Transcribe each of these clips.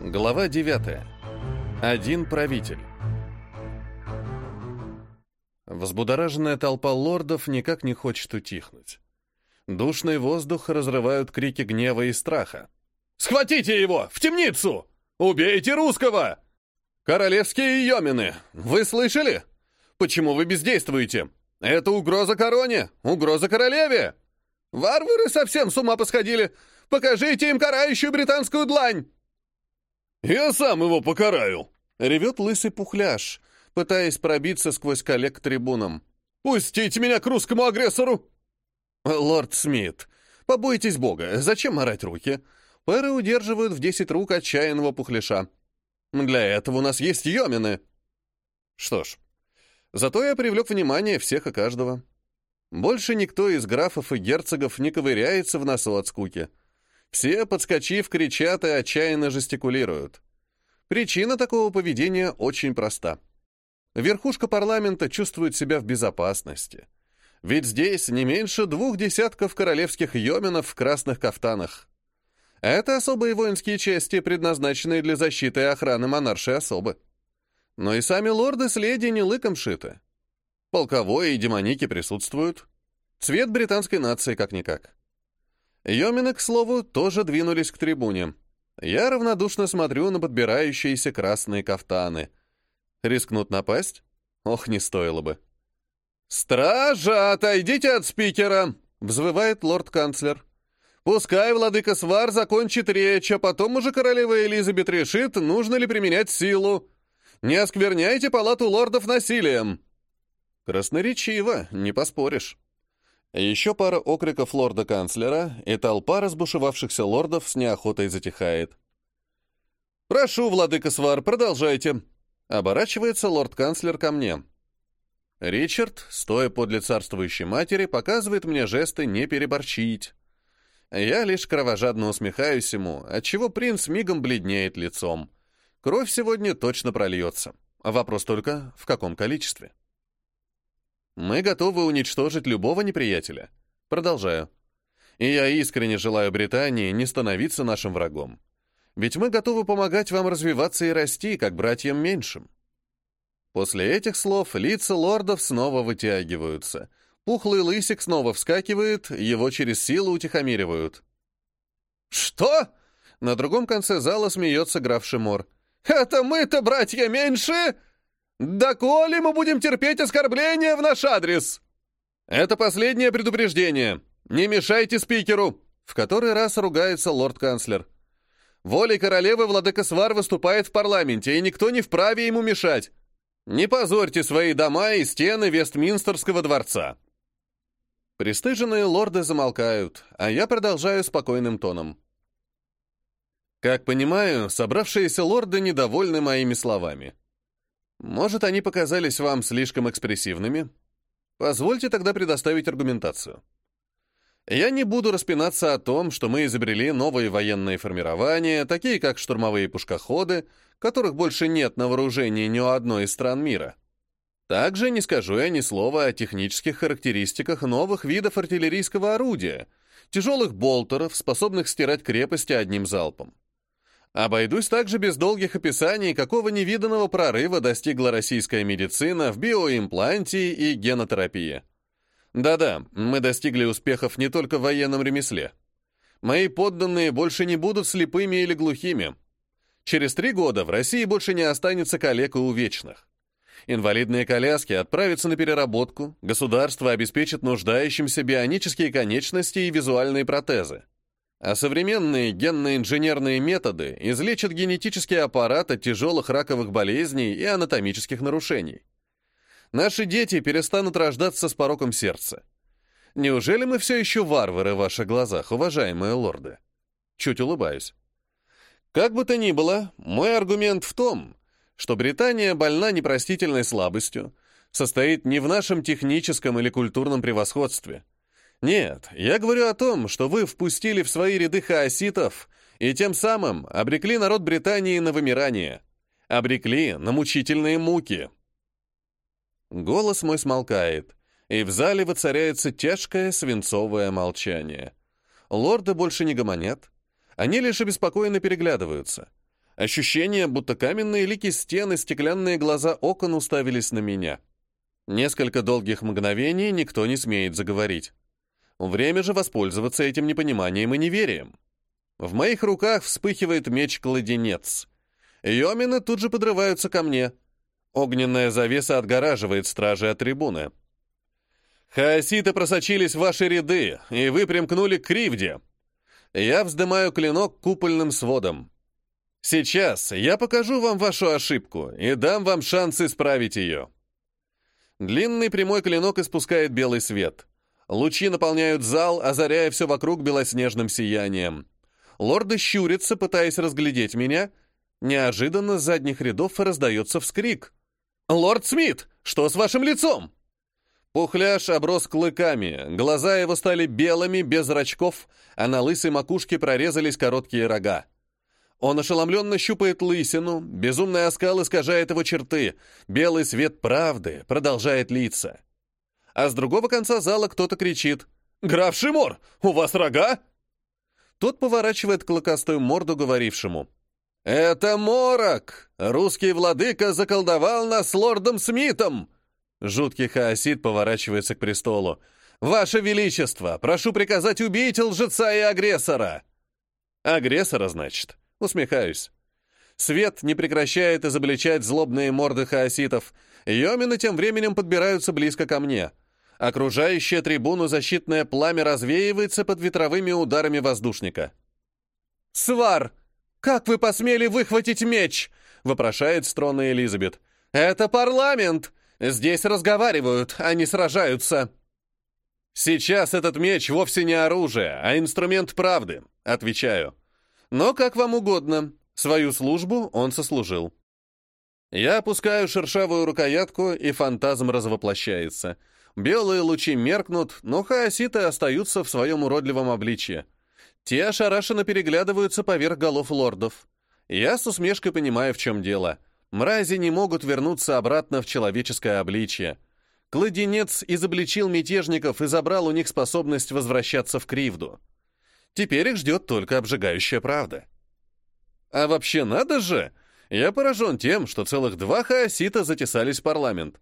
Глава 9. Один правитель. Взбудораженная толпа лордов никак не хочет утихнуть. Душный воздух разрывают крики гнева и страха. «Схватите его! В темницу! Убейте русского! Королевские йомины! Вы слышали? Почему вы бездействуете? Это угроза короне! Угроза королеве! Варвары совсем с ума посходили! Покажите им карающую британскую длань!» «Я сам его покараю!» — ревет лысый пухляш, пытаясь пробиться сквозь коллег к трибунам. «Пустите меня к русскому агрессору!» «Лорд Смит, побойтесь бога, зачем морать руки?» Пэры удерживают в десять рук отчаянного пухляша. «Для этого у нас есть йомины!» Что ж, зато я привлек внимание всех и каждого. Больше никто из графов и герцогов не ковыряется в носу от скуки. Все, подскочив, кричат и отчаянно жестикулируют. Причина такого поведения очень проста. Верхушка парламента чувствует себя в безопасности. Ведь здесь не меньше двух десятков королевских йоменов в красных кафтанах. Это особые воинские части, предназначенные для защиты и охраны монаршей особы. Но и сами лорды с леди не лыком шиты. Полковой и демоники присутствуют. Цвет британской нации как-никак. Йомины, к слову, тоже двинулись к трибуне. Я равнодушно смотрю на подбирающиеся красные кафтаны. Рискнут напасть? Ох, не стоило бы. «Стража, отойдите от спикера!» — взвывает лорд-канцлер. «Пускай владыка Свар закончит речь, а потом уже королева Элизабет решит, нужно ли применять силу. Не оскверняйте палату лордов насилием!» Красноречиво, не поспоришь. Еще пара окриков лорда-канцлера, и толпа разбушевавшихся лордов с неохотой затихает. «Прошу, владыка Свар, продолжайте!» Оборачивается лорд-канцлер ко мне. Ричард, стоя подле царствующей матери, показывает мне жесты не переборчить. Я лишь кровожадно усмехаюсь ему, отчего принц мигом бледнеет лицом. Кровь сегодня точно прольется. Вопрос только, в каком количестве. Мы готовы уничтожить любого неприятеля. Продолжаю. И я искренне желаю Британии не становиться нашим врагом. Ведь мы готовы помогать вам развиваться и расти, как братьям меньшим. После этих слов лица лордов снова вытягиваются. Пухлый лысик снова вскакивает, его через силу утихомиривают. «Что?» На другом конце зала смеется граф Шимор. «Это мы-то, братья, меньше? «Да коли мы будем терпеть оскорбления в наш адрес!» «Это последнее предупреждение. Не мешайте спикеру!» В который раз ругается лорд-канцлер. «Волей королевы владыка Свар выступает в парламенте, и никто не вправе ему мешать. Не позорьте свои дома и стены Вестминстерского дворца!» Престыженные лорды замолкают, а я продолжаю спокойным тоном. Как понимаю, собравшиеся лорды недовольны моими словами. Может, они показались вам слишком экспрессивными? Позвольте тогда предоставить аргументацию. Я не буду распинаться о том, что мы изобрели новые военные формирования, такие как штурмовые пушкоходы, которых больше нет на вооружении ни у одной из стран мира. Также не скажу я ни слова о технических характеристиках новых видов артиллерийского орудия, тяжелых болтеров, способных стирать крепости одним залпом. Обойдусь также без долгих описаний, какого невиданного прорыва достигла российская медицина в биоимпланте и генотерапии. Да-да, мы достигли успехов не только в военном ремесле. Мои подданные больше не будут слепыми или глухими. Через три года в России больше не останется коллег и увечных. Инвалидные коляски отправятся на переработку, государство обеспечит нуждающимся бионические конечности и визуальные протезы. А современные генно-инженерные методы излечат генетический аппарат от тяжелых раковых болезней и анатомических нарушений. Наши дети перестанут рождаться с пороком сердца. Неужели мы все еще варвары в ваших глазах, уважаемые лорды? Чуть улыбаюсь. Как бы то ни было, мой аргумент в том, что Британия больна непростительной слабостью, состоит не в нашем техническом или культурном превосходстве – нет, я говорю о том, что вы впустили в свои ряды хаоситов и тем самым обрекли народ Британии на вымирание. Обрекли на мучительные муки. Голос мой смолкает, и в зале воцаряется тяжкое свинцовое молчание. Лорды больше не гомонят. Они лишь обеспокоенно переглядываются. Ощущение, будто каменные лики стены, стеклянные глаза окон уставились на меня. Несколько долгих мгновений никто не смеет заговорить. Время же воспользоваться этим непониманием и неверием. В моих руках вспыхивает меч-кладенец. Йомины тут же подрываются ко мне. Огненная завеса отгораживает стражи от трибуны. Хаоситы просочились в ваши ряды, и вы примкнули к кривде. Я вздымаю клинок купольным сводом. Сейчас я покажу вам вашу ошибку и дам вам шанс исправить ее. Длинный прямой клинок испускает белый свет. Лучи наполняют зал, озаряя все вокруг белоснежным сиянием. Лорды щурятся, пытаясь разглядеть меня. Неожиданно с задних рядов раздается вскрик. «Лорд Смит, что с вашим лицом?» Пухляш оброс клыками, глаза его стали белыми, без зрачков, а на лысой макушке прорезались короткие рога. Он ошеломленно щупает лысину, безумный оскал искажает его черты, белый свет правды продолжает литься. А с другого конца зала кто-то кричит «Граф Шимор, у вас рога?» Тот поворачивает клыкастую морду говорившему. «Это морок! Русский владыка заколдовал нас с лордом Смитом!» Жуткий хаосит поворачивается к престолу. «Ваше Величество, прошу приказать убить лжеца и агрессора!» «Агрессора, значит?» Усмехаюсь. Свет не прекращает изобличать злобные морды хаоситов. Йомины тем временем подбираются близко ко мне. Окружающее трибуну защитное пламя развеивается под ветровыми ударами воздушника. «Свар, как вы посмели выхватить меч?» — вопрошает с трона Элизабет. «Это парламент! Здесь разговаривают, а не сражаются!» «Сейчас этот меч вовсе не оружие, а инструмент правды», — отвечаю. «Но как вам угодно. Свою службу он сослужил». Я опускаю шершавую рукоятку, и фантазм развоплощается — Белые лучи меркнут, но хаоситы остаются в своем уродливом обличье. Те ошарашенно переглядываются поверх голов лордов. Я с усмешкой понимаю, в чем дело. Мрази не могут вернуться обратно в человеческое обличье. Кладенец изобличил мятежников и забрал у них способность возвращаться в Кривду. Теперь их ждет только обжигающая правда. А вообще надо же! Я поражен тем, что целых два хаосита затесались в парламент.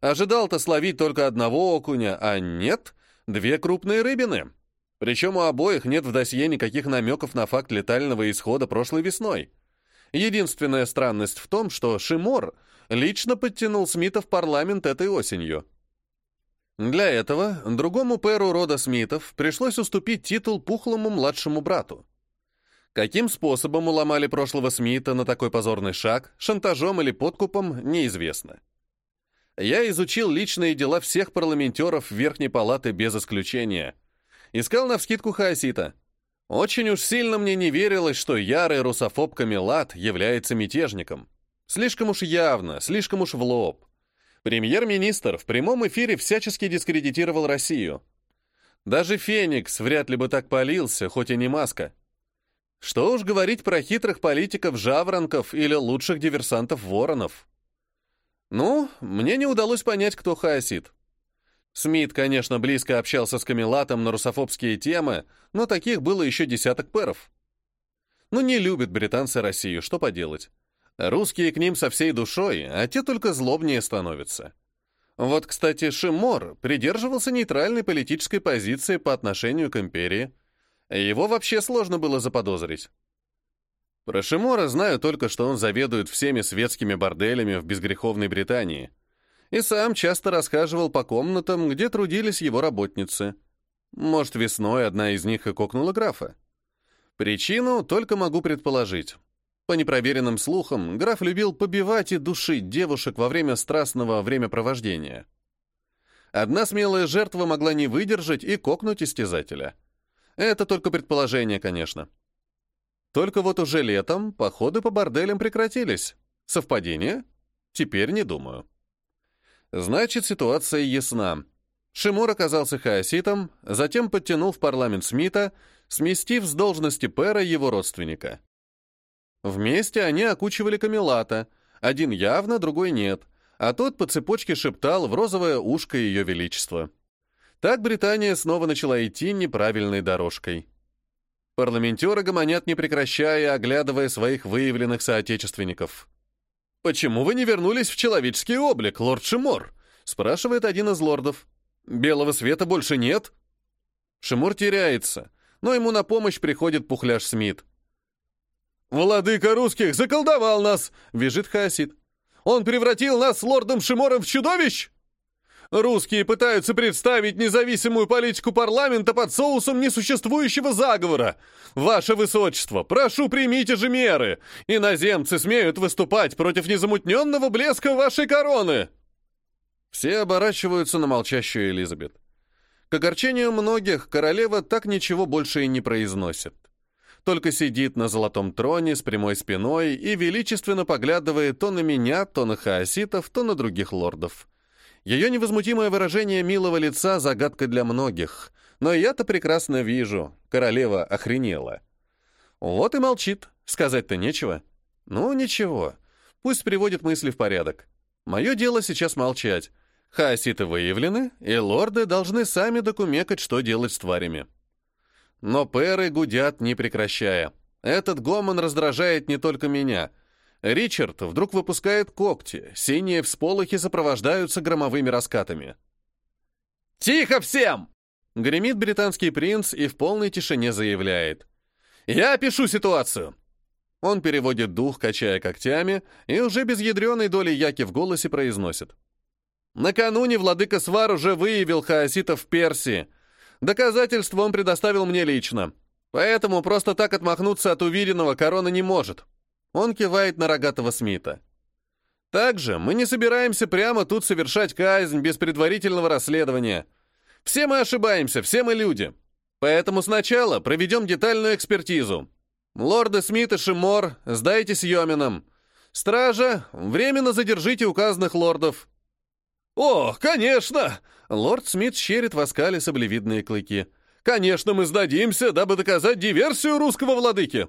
Ожидал-то словить только одного окуня, а нет, две крупные рыбины. Причем у обоих нет в досье никаких намеков на факт летального исхода прошлой весной. Единственная странность в том, что Шимор лично подтянул Смита в парламент этой осенью. Для этого другому пэру рода Смитов пришлось уступить титул пухлому младшему брату. Каким способом уломали прошлого Смита на такой позорный шаг, шантажом или подкупом, неизвестно я изучил личные дела всех парламентеров Верхней Палаты без исключения. Искал навскидку Хаосита. Очень уж сильно мне не верилось, что ярый русофоб Камелат является мятежником. Слишком уж явно, слишком уж в лоб. Премьер-министр в прямом эфире всячески дискредитировал Россию. Даже Феникс вряд ли бы так полился, хоть и не маска. Что уж говорить про хитрых политиков-жаворонков или лучших диверсантов-воронов. Ну, мне не удалось понять, кто хаосит. Смит, конечно, близко общался с Камелатом на русофобские темы, но таких было еще десяток пэров. Ну, не любят британцы Россию, что поделать. Русские к ним со всей душой, а те только злобнее становятся. Вот, кстати, Шимор придерживался нейтральной политической позиции по отношению к империи. Его вообще сложно было заподозрить. Про Шимора знаю только, что он заведует всеми светскими борделями в безгреховной Британии. И сам часто расхаживал по комнатам, где трудились его работницы. Может, весной одна из них и кокнула графа. Причину только могу предположить. По непроверенным слухам, граф любил побивать и душить девушек во время страстного времяпровождения. Одна смелая жертва могла не выдержать и кокнуть истязателя. Это только предположение, конечно. Только вот уже летом походы по борделям прекратились. Совпадение? Теперь не думаю. Значит, ситуация ясна. Шимур оказался хаоситом, затем подтянул в парламент Смита, сместив с должности пэра его родственника. Вместе они окучивали Камелата, один явно, другой нет, а тот по цепочке шептал в розовое ушко ее величества. Так Британия снова начала идти неправильной дорожкой. Парламентеры гомонят, не прекращая, оглядывая своих выявленных соотечественников. «Почему вы не вернулись в человеческий облик, лорд Шимор?» — спрашивает один из лордов. «Белого света больше нет?» Шимор теряется, но ему на помощь приходит пухляш Смит. «Владыка русских заколдовал нас!» — вяжет Хаосид. «Он превратил нас с лордом Шимором в чудовищ!» Русские пытаются представить независимую политику парламента под соусом несуществующего заговора. Ваше Высочество, прошу, примите же меры. Иноземцы смеют выступать против незамутненного блеска вашей короны. Все оборачиваются на молчащую Элизабет. К огорчению многих, королева так ничего больше и не произносит. Только сидит на золотом троне с прямой спиной и величественно поглядывает то на меня, то на хаоситов, то на других лордов. Ее невозмутимое выражение милого лица — загадка для многих. Но я-то прекрасно вижу, королева охренела. Вот и молчит, сказать-то нечего. Ну, ничего, пусть приводит мысли в порядок. Мое дело сейчас молчать. Хаоситы выявлены, и лорды должны сами докумекать, что делать с тварями. Но пэры гудят, не прекращая. Этот гомон раздражает не только меня — Ричард вдруг выпускает когти, синие всполохи сопровождаются громовыми раскатами. «Тихо всем!» — гремит британский принц и в полной тишине заявляет. «Я опишу ситуацию!» Он переводит дух, качая когтями, и уже без ядреной доли яки в голосе произносит. «Накануне владыка Свар уже выявил хаоситов в Персии. Доказательства он предоставил мне лично. Поэтому просто так отмахнуться от увиденного корона не может. Он кивает на рогатого Смита. Также мы не собираемся прямо тут совершать казнь без предварительного расследования. Все мы ошибаемся, все мы люди. Поэтому сначала проведем детальную экспертизу. Лорды Смит и Шимор, сдайтесь Йоминам. Стража, временно задержите указанных лордов. «О, конечно!» Лорд Смит щерит в оскале саблевидные клыки. «Конечно, мы сдадимся, дабы доказать диверсию русского владыки!»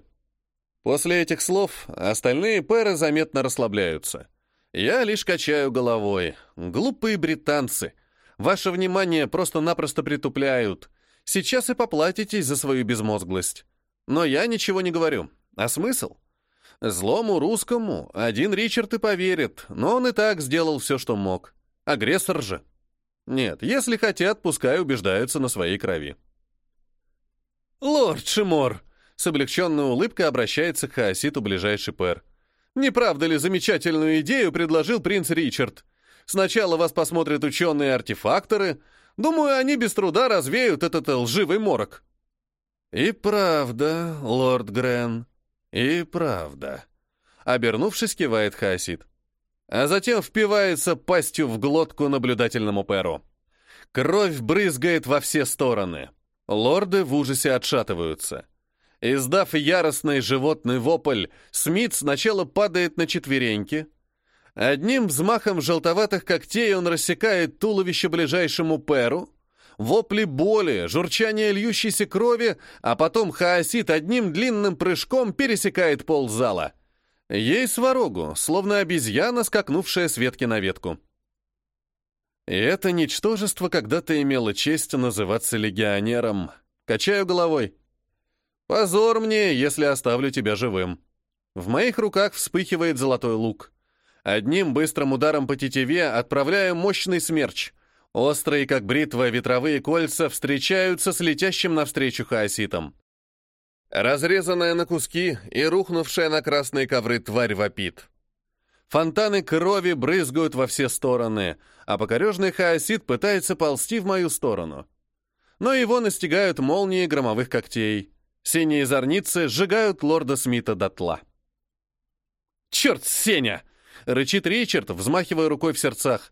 После этих слов остальные пэры заметно расслабляются. Я лишь качаю головой. Глупые британцы. Ваше внимание просто-напросто притупляют. Сейчас и поплатитесь за свою безмозглость. Но я ничего не говорю. А смысл? Злому русскому один Ричард и поверит, но он и так сделал все, что мог. Агрессор же. Нет, если хотят, пускай убеждаются на своей крови. «Лорд Шимор!» С облегченной улыбкой обращается к Хаоситу ближайший пэр. «Не правда ли замечательную идею предложил принц Ричард? Сначала вас посмотрят ученые-артефакторы. Думаю, они без труда развеют этот лживый морок». «И правда, лорд Грен, и правда», — обернувшись, кивает Хаосит. А затем впивается пастью в глотку наблюдательному перу. Кровь брызгает во все стороны. Лорды в ужасе отшатываются. Издав яростный животный вопль, Смит сначала падает на четвереньки. Одним взмахом желтоватых когтей он рассекает туловище ближайшему перу. Вопли боли, журчание льющейся крови, а потом хаосит одним длинным прыжком пересекает пол зала. Ей сварогу, словно обезьяна, скакнувшая с ветки на ветку. И это ничтожество когда-то имело честь называться легионером. Качаю головой. Позор мне, если оставлю тебя живым. В моих руках вспыхивает золотой лук. Одним быстрым ударом по тетиве отправляю мощный смерч. Острые, как бритва, ветровые кольца встречаются с летящим навстречу хаоситом. Разрезанная на куски и рухнувшая на красные ковры тварь вопит. Фонтаны крови брызгают во все стороны, а покорежный хаосит пытается ползти в мою сторону. Но его настигают молнии громовых когтей. Синие зорницы сжигают лорда Смита дотла. «Черт, Сеня!» — рычит Ричард, взмахивая рукой в сердцах.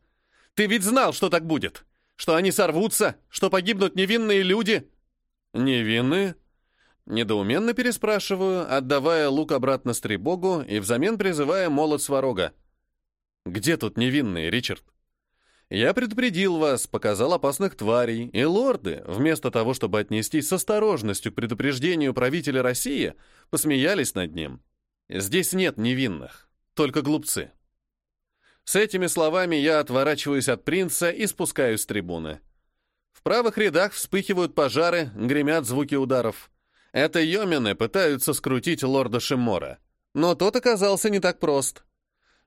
«Ты ведь знал, что так будет! Что они сорвутся, что погибнут невинные люди!» «Невинные?» Недоуменно переспрашиваю, отдавая лук обратно Стребогу и взамен призывая молот Сварога. «Где тут невинные, Ричард?» Я предупредил вас, показал опасных тварей, и лорды, вместо того, чтобы отнестись с осторожностью к предупреждению правителя России, посмеялись над ним. Здесь нет невинных, только глупцы. С этими словами я отворачиваюсь от принца и спускаюсь с трибуны. В правых рядах вспыхивают пожары, гремят звуки ударов. Это Йомины пытаются скрутить лорда Шимора, но тот оказался не так прост.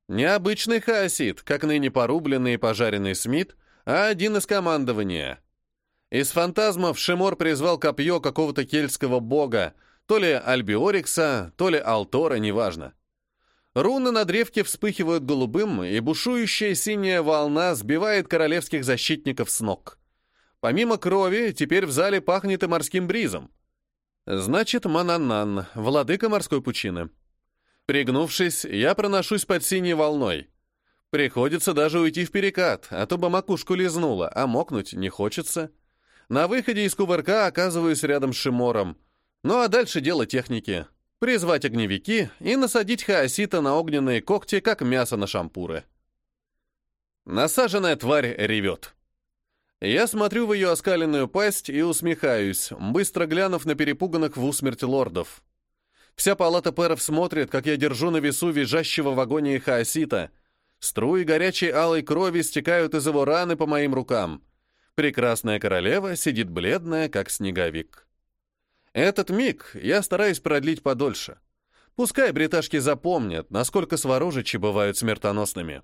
Необычный хаосит, как ныне порубленный и пожаренный Смит, а один из командования. Из фантазмов Шимор призвал копье какого-то кельтского бога, то ли Альбиорикса, то ли Алтора, неважно. Руны на древке вспыхивают голубым, и бушующая синяя волна сбивает королевских защитников с ног. Помимо крови, теперь в зале пахнет и морским бризом. Значит, Мананан, владыка морской пучины. Пригнувшись, я проношусь под синей волной. Приходится даже уйти в перекат, а то бы макушку лизнуло, а мокнуть не хочется. На выходе из кувырка оказываюсь рядом с Шимором. Ну а дальше дело техники. Призвать огневики и насадить хаосита на огненные когти, как мясо на шампуры. Насаженная тварь ревет. Я смотрю в ее оскаленную пасть и усмехаюсь, быстро глянув на перепуганных в усмерть лордов. Вся палата пэров смотрит, как я держу на весу визжащего в агонии хаосита. Струи горячей алой крови стекают из его раны по моим рукам. Прекрасная королева сидит бледная, как снеговик. Этот миг я стараюсь продлить подольше. Пускай бриташки запомнят, насколько сворожичи бывают смертоносными.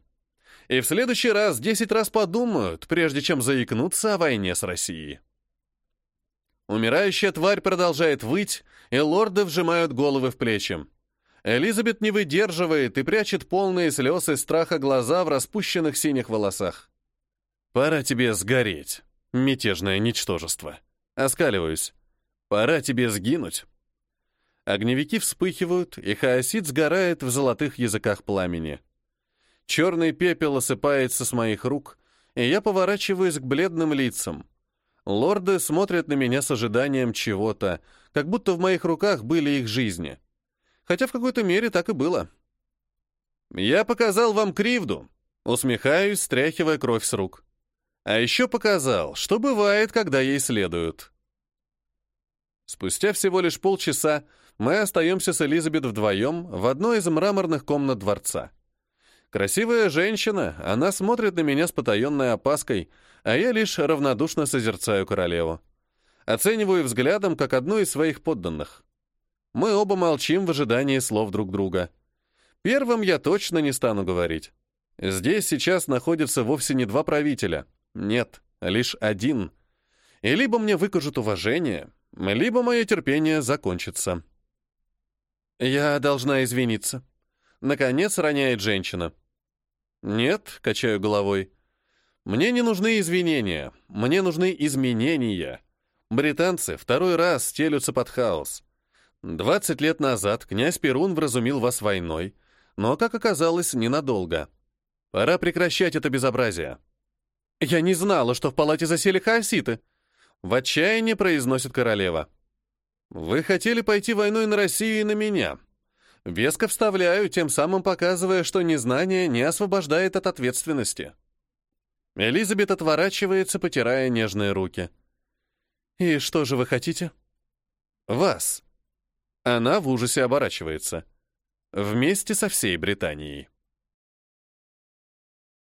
И в следующий раз десять раз подумают, прежде чем заикнуться о войне с Россией. Умирающая тварь продолжает выть, и лорды вжимают головы в плечи. Элизабет не выдерживает и прячет полные слез и страха глаза в распущенных синих волосах. «Пора тебе сгореть, мятежное ничтожество». Оскаливаюсь. Пора тебе сгинуть. Огневики вспыхивают, и хаосит сгорает в золотых языках пламени. Черный пепел осыпается с моих рук, и я поворачиваюсь к бледным лицам. Лорды смотрят на меня с ожиданием чего-то, как будто в моих руках были их жизни. Хотя в какой-то мере так и было. «Я показал вам кривду», — усмехаюсь, стряхивая кровь с рук. «А еще показал, что бывает, когда ей следуют». Спустя всего лишь полчаса мы остаемся с Элизабет вдвоем в одной из мраморных комнат дворца. Красивая женщина, она смотрит на меня с потаенной опаской, а я лишь равнодушно созерцаю королеву. Оцениваю взглядом, как одну из своих подданных. Мы оба молчим в ожидании слов друг друга. Первым я точно не стану говорить. Здесь сейчас находятся вовсе не два правителя. Нет, лишь один. И либо мне выкажут уважение, либо мое терпение закончится. Я должна извиниться. Наконец роняет женщина. Нет, качаю головой. Мне не нужны извинения, мне нужны изменения. Британцы второй раз стелются под хаос. Двадцать лет назад князь Перун вразумил вас войной, но, как оказалось, ненадолго. Пора прекращать это безобразие. Я не знала, что в палате засели хаоситы, в отчаянии произносит королева. «Вы хотели пойти войной на Россию и на меня. Веско вставляю, тем самым показывая, что незнание не освобождает от ответственности». Элизабет отворачивается, потирая нежные руки. «И что же вы хотите?» «Вас». Она в ужасе оборачивается. Вместе со всей Британией.